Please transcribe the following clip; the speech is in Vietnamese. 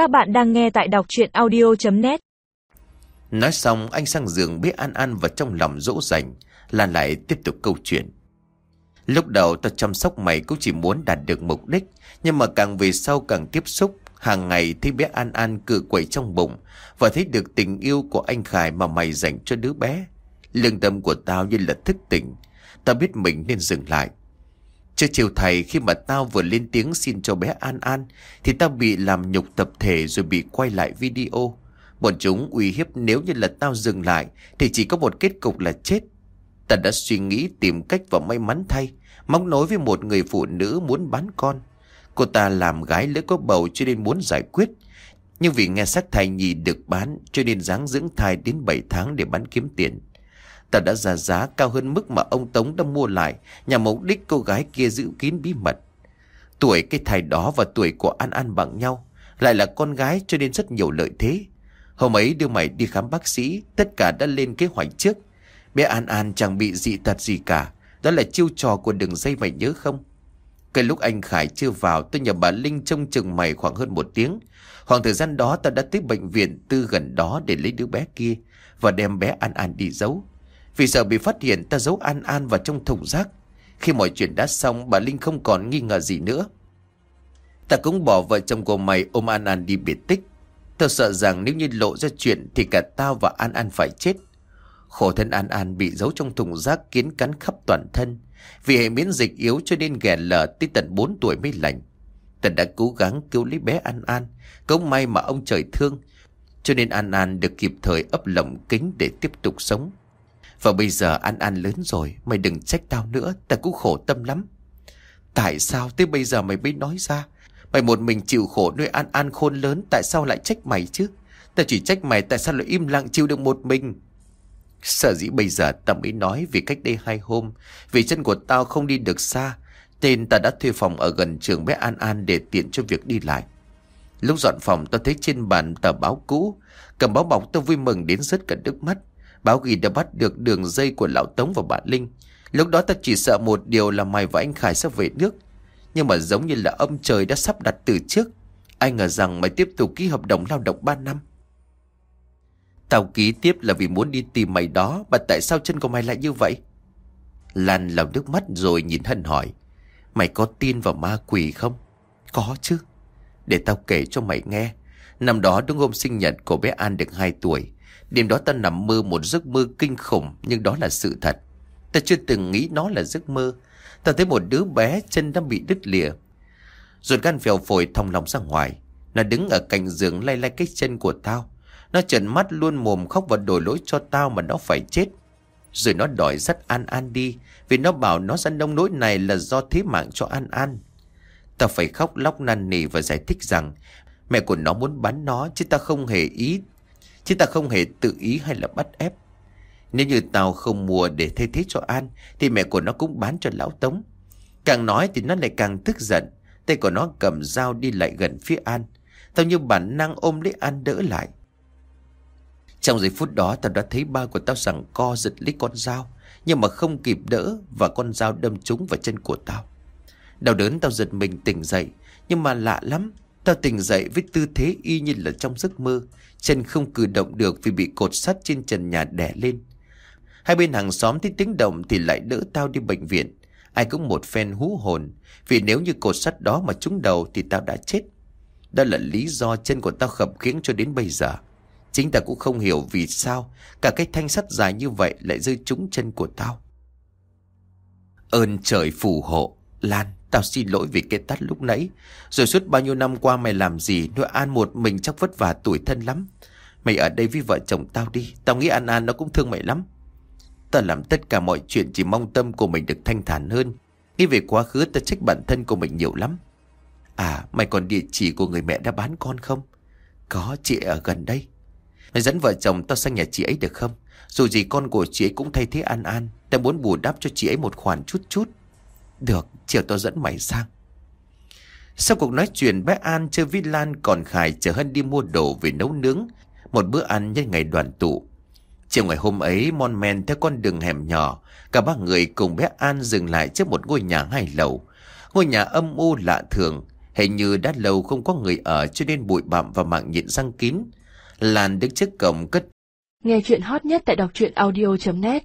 Các bạn đang nghe tại đọc chuyện audio.net Nói xong, anh sang giường biết An An vào trong lòng dỗ dành, là lại tiếp tục câu chuyện. Lúc đầu tao chăm sóc mày cũng chỉ muốn đạt được mục đích, Nhưng mà càng về sau càng tiếp xúc, Hàng ngày thấy bé An An cự quậy trong bụng, Và thấy được tình yêu của anh Khải mà mày dành cho đứa bé. Lương tâm của tao như là thức tỉnh Tao biết mình nên dừng lại. Chưa chiều thầy khi mà tao vừa lên tiếng xin cho bé An An, Thì tao bị làm nhục tập thể rồi bị quay lại video. Bọn chúng uy hiếp nếu như là tao dừng lại, Thì chỉ có một kết cục là chết. Ta đã suy nghĩ tìm cách và may mắn thay Mong nối với một người phụ nữ muốn bán con. Cô ta làm gái lỡ có bầu cho nên muốn giải quyết. Nhưng vì nghe sắc thai nhì được bán, Cho nên dáng dưỡng thai đến 7 tháng để bán kiếm tiền. Ta đã ra giá cao hơn mức mà ông Tống đã mua lại. Nhằm mục đích cô gái kia giữ kín bí mật. Tuổi cái thai đó và tuổi của An An bằng nhau, Lại là con gái cho nên rất nhiều lợi thế. Hôm ấy đưa mày đi khám bác sĩ, Tất cả đã lên kế hoạch trước. Bé An An chẳng bị dị tật gì cả, Đó là chiêu trò của đường dây mày nhớ không? Cái lúc anh Khải chưa vào, Tôi nhờ bà Linh trông chừng mày khoảng hơn một tiếng. Khoảng thời gian đó ta đã tới bệnh viện Tư gần đó để lấy đứa bé kia Và đem bé An An đi giấu. Vì sợ bị phát hiện, ta giấu An An vào trong thùng rác Khi mọi chuyện đã xong, Bà Linh không còn nghi ngờ gì nữa Ta cũng bỏ vợ chồng của mày ôm An An đi biệt tích Tao sợ rằng nếu như lộ ra chuyện Thì cả tao và An An phải chết Khổ thân An An bị giấu trong thùng rác kiến cắn khắp toàn thân. Vì hệ miễn dịch yếu cho nên ghẻ lở tới tận 4 tuổi mới lành. Tần đã cố gắng cứu lấy bé An An. Cũng may mà ông trời thương. Cho nên An An được kịp thời ấp lồng kính để tiếp tục sống. Và bây giờ An An lớn rồi. Mày đừng trách tao nữa. tao cũng khổ tâm lắm. Tại sao tới bây giờ mày mới nói ra? Mày một mình chịu khổ nuôi An An khôn lớn. Tại sao lại trách mày chứ? tao chỉ trách mày tại sao lại im lặng chịu được một mình. Sợ dĩ bây giờ tao mới nói vì cách đây hai hôm, Vì chân của tao không đi được xa Tên ta đã thuê phòng ở gần trường bé An An để tiện cho việc đi lại Lúc dọn phòng, tao thấy trên bàn tờ báo cũ, Cầm báo bọc tao vui mừng đến rớt cả nước mắt Báo ghi đã bắt được đường dây của lão Tống và bà Linh. Lúc đó ta chỉ sợ một điều là mày và anh Khải sắp về nước. Nhưng mà giống như là ông trời đã sắp đặt từ trước, Ai ngờ rằng mày tiếp tục ký hợp đồng lao động 3 năm. Tao ký tiếp là vì muốn đi tìm mày đó, Mà tại sao chân của mày lại như vậy? Lan lau nước mắt rồi nhìn Hân hỏi, Mày có tin vào ma quỷ không? Có chứ. Để tao kể cho mày nghe. Năm đó đúng hôm sinh nhật của bé An được 2 tuổi Đêm đó ta nằm mơ một giấc mơ kinh khủng, Nhưng đó là sự thật Ta chưa từng nghĩ nó là giấc mơ Ta thấy một đứa bé chân đang bị đứt lìa Rồi gan phèo phổi thòng lòng ra ngoài Nó đứng ở cạnh giường lay lay cái chân của tao nó trợn mắt luôn mồm khóc và đổ lỗi cho tao mà nó phải chết. Rồi nó đòi dắt An An đi, vì nó bảo nó ra nông nỗi này là do thế mạng cho An An. ta phải khóc lóc năn nỉ và giải thích rằng mẹ của nó muốn bắn nó chứ ta không hề ý. Chứ ta không hề tự ý hay là bắt ép. Nếu như tao không mua để thay thế cho An, thì mẹ của nó cũng bán cho lão Tống. Càng nói thì nó lại càng tức giận. Tay của nó cầm dao đi lại gần phía An. Tao như bản năng ôm lấy An đỡ lại. Trong giây phút đó, tao đã thấy ba của tao rằng co giật lấy con dao, Nhưng mà không kịp đỡ và con dao đâm trúng vào chân của tao Đau đớn tao giật mình tỉnh dậy, Nhưng mà lạ lắm Tao tỉnh dậy với tư thế y như là trong giấc mơ, Chân không cử động được vì bị cột sắt trên trần nhà đè lên. Hai bên hàng xóm thấy tiếng động thì lại đỡ tao đi bệnh viện. Ai cũng một phen hú hồn, Vì nếu như cột sắt đó mà trúng đầu thì tao đã chết. Đó là lý do chân của tao khập khiễng cho đến bây giờ. Chính ta cũng không hiểu vì sao Cả cái thanh sắt dài như vậy lại rơi trúng chân của tao. Ơn trời phù hộ, Lan. Tao xin lỗi vì cái tắt lúc nãy Rồi suốt bao nhiêu năm qua mày làm gì, Nuôi An một mình chắc vất vả tuổi thân lắm Mày ở đây với vợ chồng tao đi, Tao nghĩ An An nó cũng thương mày lắm Tao làm tất cả mọi chuyện chỉ mong tâm của mình được thanh thản hơn Nghĩ về quá khứ tao trách bản thân của mình nhiều lắm À mày còn địa chỉ của người mẹ đã bán con không Có, chị ở gần đây Mày dẫn vợ chồng tao sang nhà chị ấy được không? Dù gì con của chị ấy cũng thay thế An An. Tao muốn bù đắp cho chị ấy một khoản chút chút. Được, chiều tao dẫn mày sang. Sau cuộc nói chuyện bé An chơi với Lan còn Khải chở Hân đi mua đồ về nấu nướng. Một bữa ăn nhân ngày đoàn tụ. Chiều ngày hôm ấy mon men theo con đường hẻm nhỏ. Cả ba người cùng bé An dừng lại trước một ngôi nhà hai lầu. Ngôi nhà âm u lạ thường. Hình như đã lâu không có người ở cho nên bụi bặm và mạng nhện răng kín. Lan đứng trước cổng cất Nghe chuyện hot nhất tại đọc truyện audio.net